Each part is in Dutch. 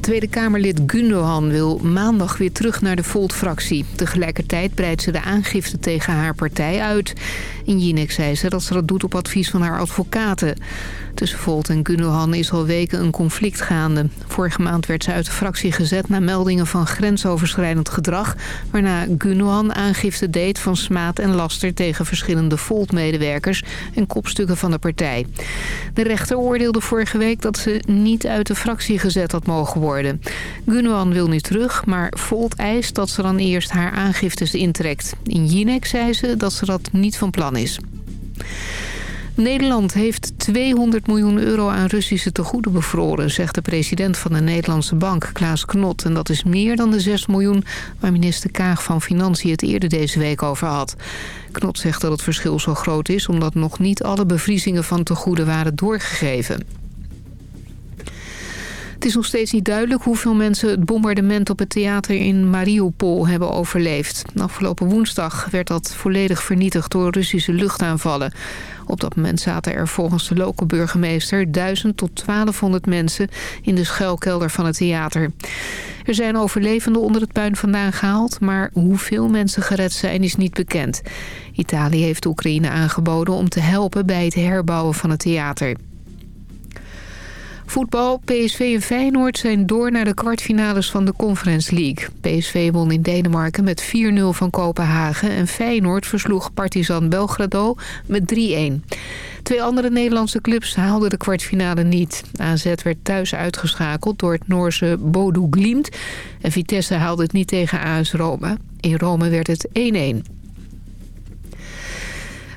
Tweede Kamerlid Gundogan wil maandag weer terug naar de Volt-fractie. Tegelijkertijd breidt ze de aangifte tegen haar partij uit. In Jinek zei ze dat ze dat doet op advies van haar advocaten. Tussen Volt en Gundogan is al weken een conflict gaande. Vorige maand werd ze uit de fractie gezet na meldingen van grensoverschrijdend gedrag... waarna Gundogan aangifte deed van smaad en laster tegen verschillende Volt-medewerkers... en kopstukken van de partij. De rechter oordeelde vorige week dat ze niet uit de fractie gezet had mogen worden. Gundogan wil nu terug, maar Volt eist dat ze dan eerst haar aangiftes intrekt. In Jinek zei ze dat ze dat niet van plan is. Nederland heeft 200 miljoen euro aan Russische tegoeden bevroren... zegt de president van de Nederlandse bank, Klaas Knot. En dat is meer dan de 6 miljoen waar minister Kaag van Financiën het eerder deze week over had. Knot zegt dat het verschil zo groot is... omdat nog niet alle bevriezingen van tegoeden waren doorgegeven. Het is nog steeds niet duidelijk hoeveel mensen het bombardement op het theater in Mariupol hebben overleefd. Afgelopen woensdag werd dat volledig vernietigd door Russische luchtaanvallen. Op dat moment zaten er volgens de lokale burgemeester 1000 tot 1200 mensen in de schuilkelder van het theater. Er zijn overlevenden onder het puin vandaan gehaald, maar hoeveel mensen gered zijn is niet bekend. Italië heeft Oekraïne aangeboden om te helpen bij het herbouwen van het theater. Voetbal, PSV en Feyenoord zijn door naar de kwartfinales van de Conference League. PSV won in Denemarken met 4-0 van Kopenhagen... en Feyenoord versloeg Partizan Belgrado met 3-1. Twee andere Nederlandse clubs haalden de kwartfinale niet. AZ werd thuis uitgeschakeld door het Noorse Bodo Glimt... en Vitesse haalde het niet tegen AS Roma. In Rome werd het 1-1.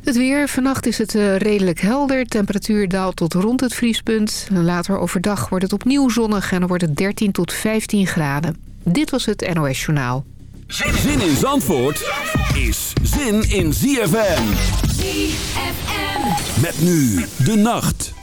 Het weer. Vannacht is het uh, redelijk helder. Temperatuur daalt tot rond het vriespunt. Later overdag wordt het opnieuw zonnig en dan wordt het 13 tot 15 graden. Dit was het NOS Journaal. Zin in Zandvoort is zin in ZFM. ZFM. Met nu de nacht.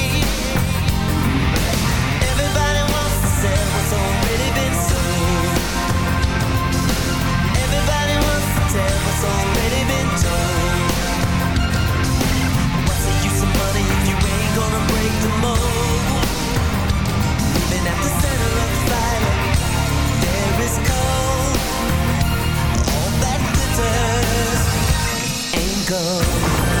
go.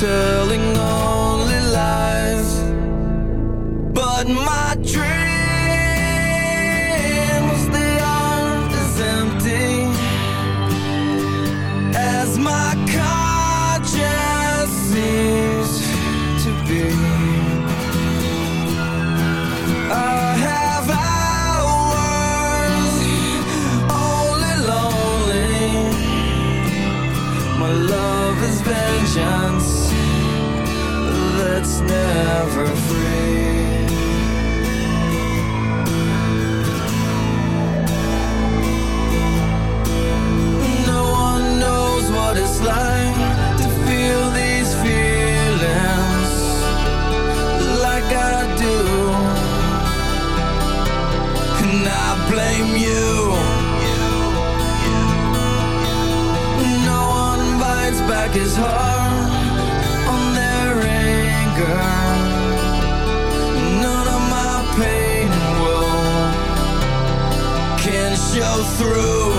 telling all forever free. through.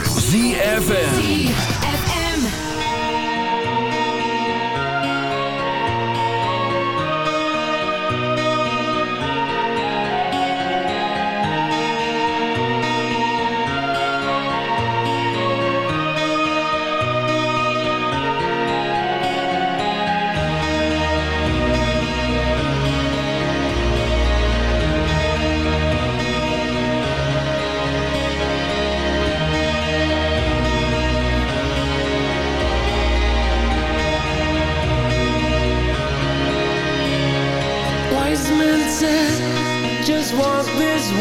ZFM.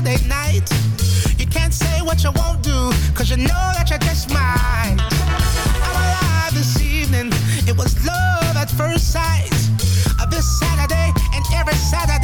Saturday night. You can't say what you won't do, cause you know that you just might. I'm alive this evening. It was love at first sight. This Saturday and every Saturday.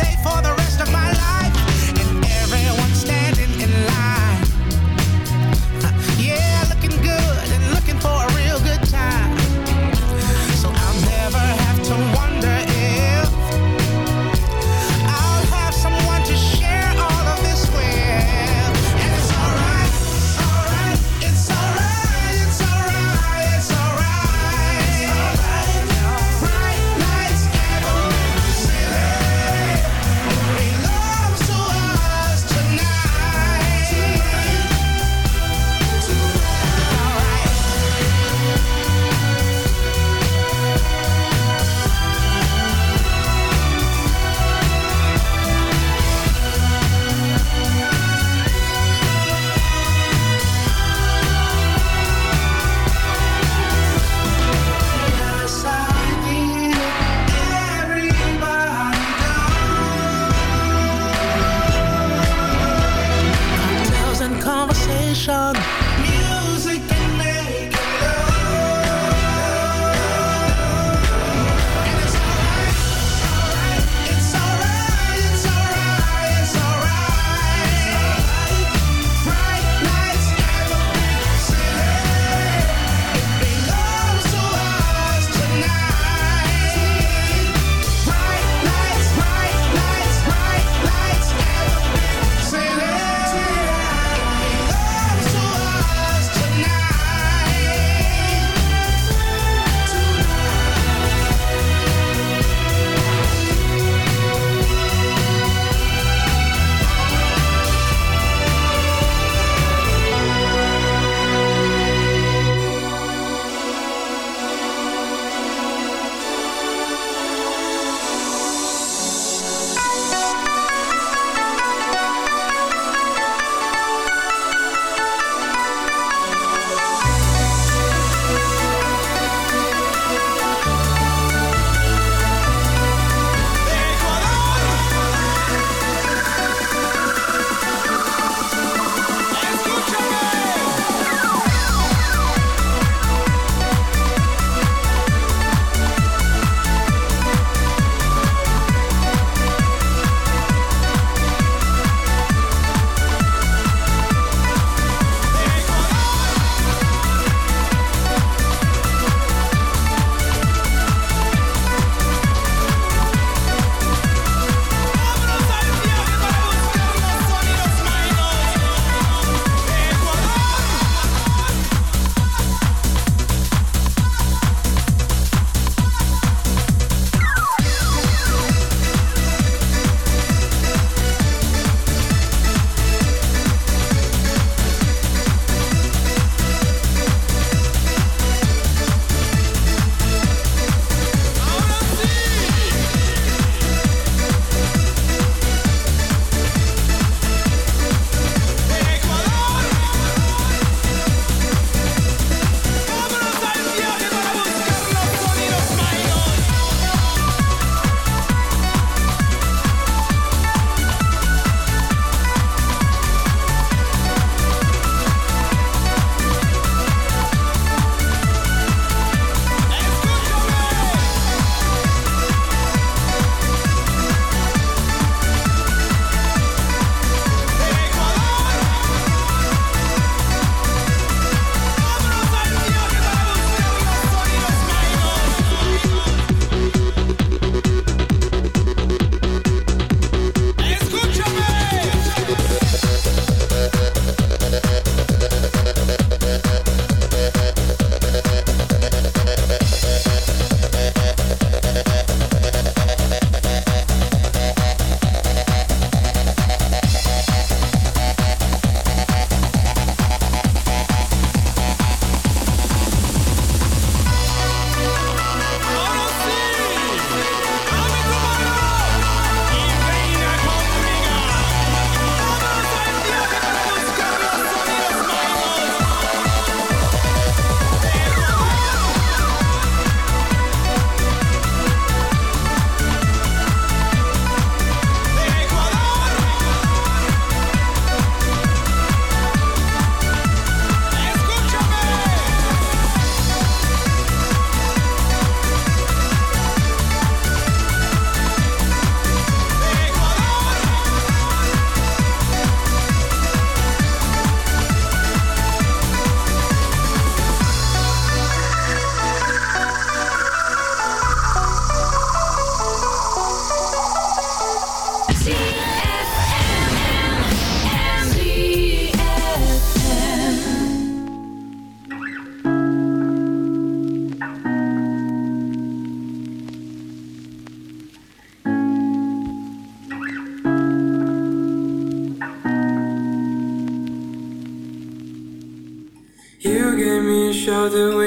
more than we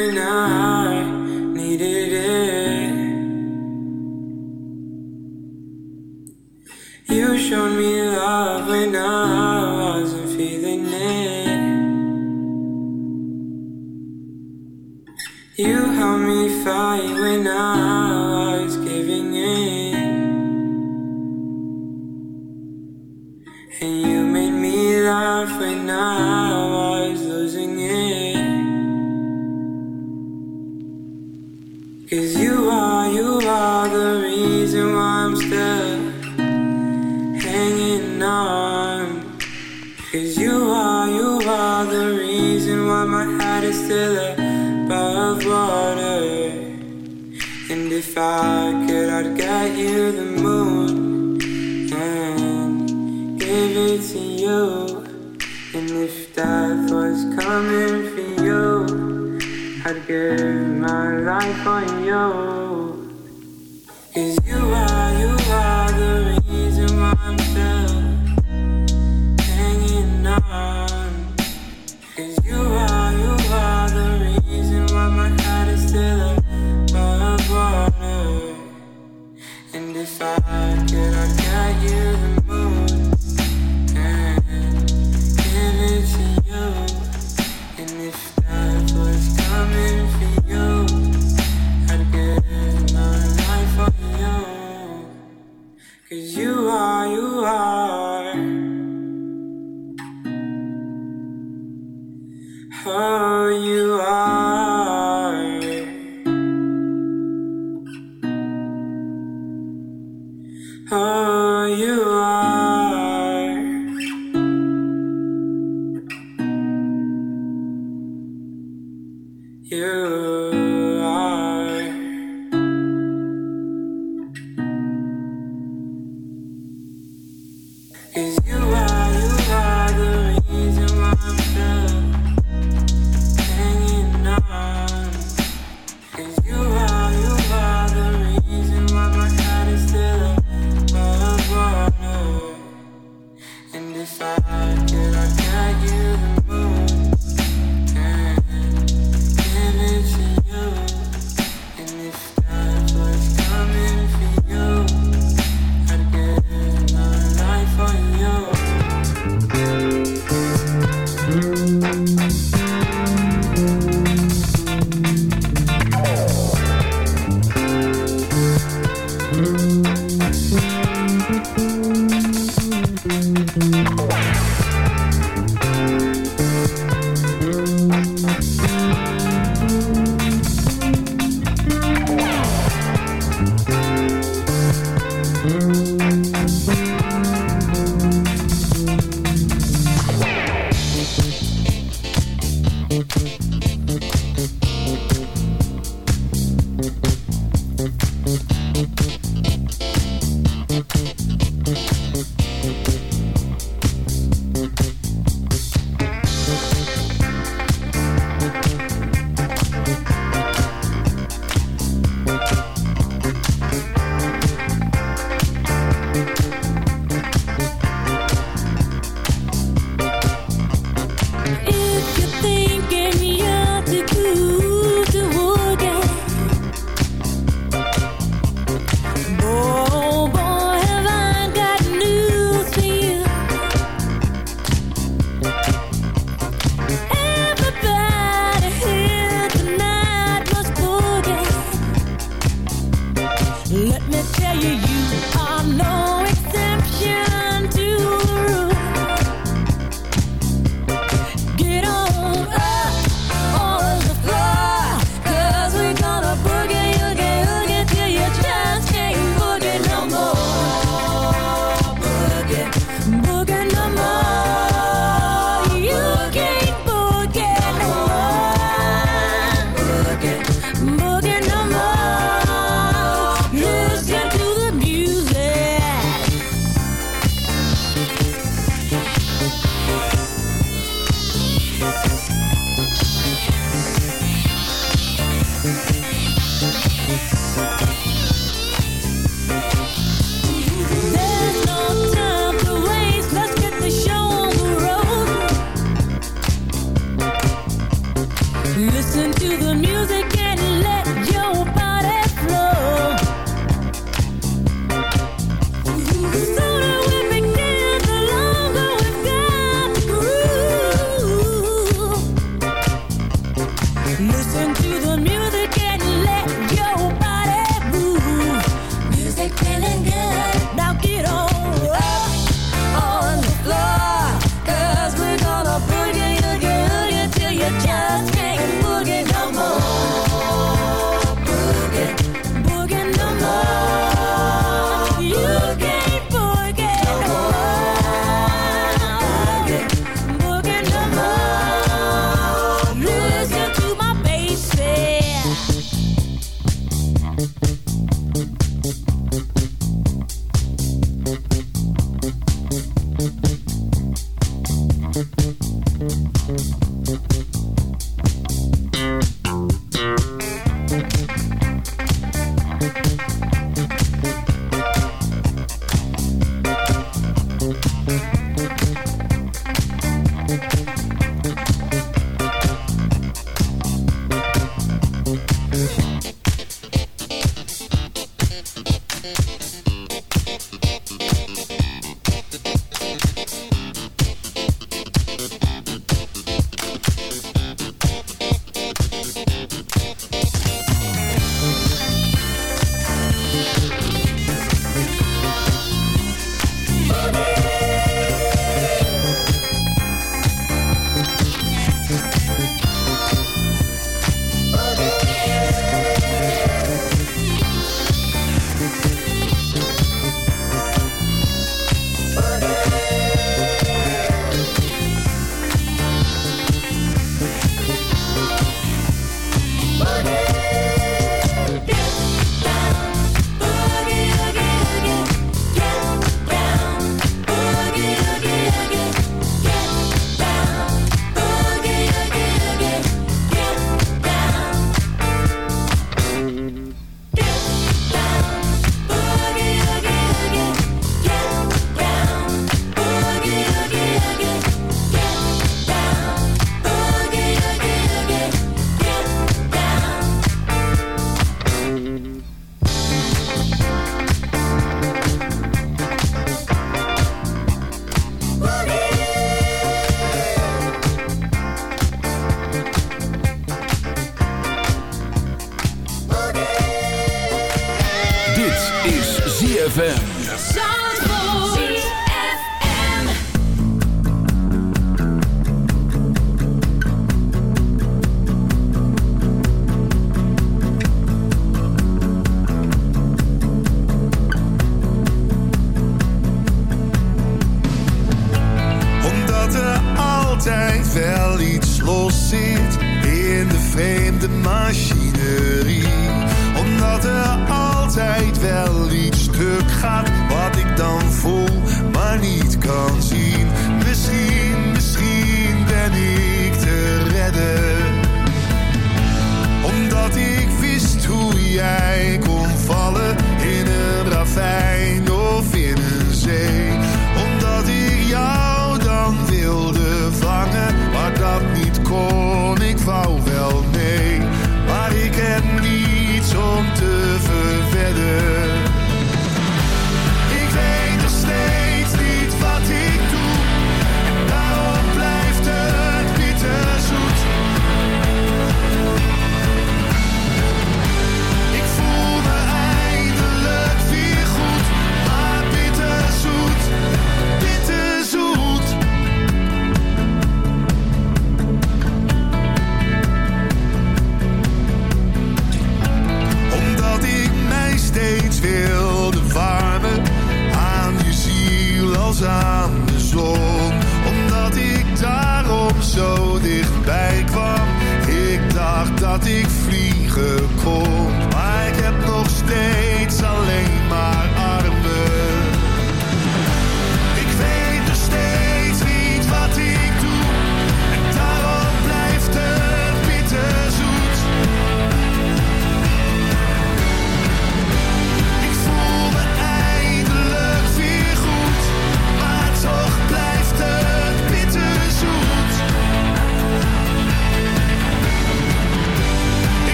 Huh?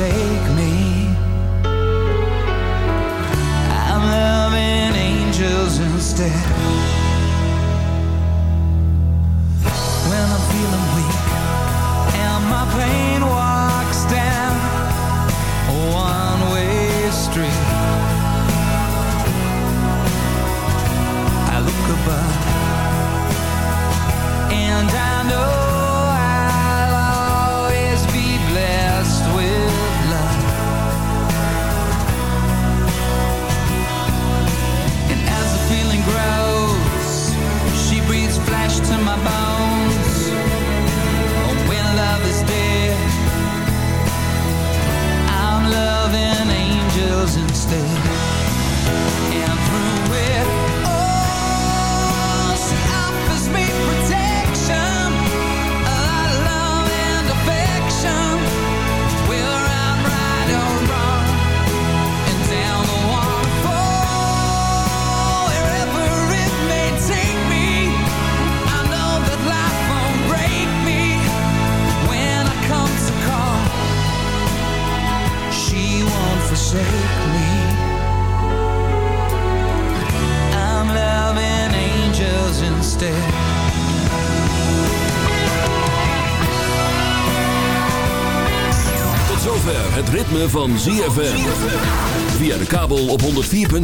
forsake me.